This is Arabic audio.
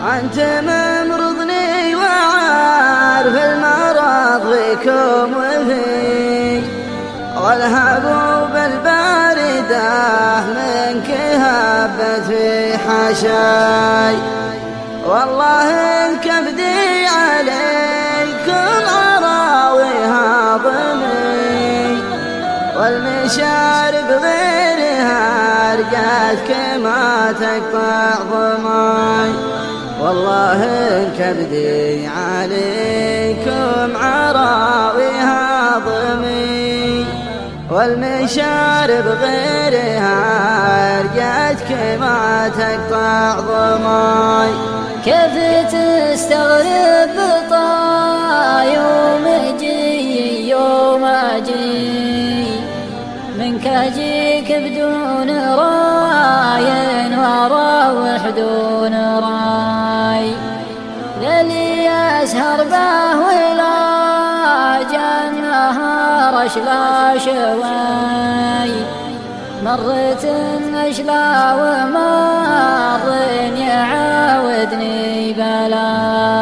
أنت ممرضني وعارف المرض فيكم وفي والهبوب الباردة منك هبت في حشاي. والله الكبدي عليكم أراويها ضمي والمشارب غيرها رقاتك ما تقطع ضمي والله الكبدي عليكم عراويها ضمي والمشارب غيرها رقاتك ما تقطع ضمي كيف تستغرب بطا يوم أجي يوم أجي؟ منك أجيك بدون راي وأروح دون راي. للي أسهر به ولا جنهار اشلا شوي. مرت اشلا ومرت يعاودني بلاي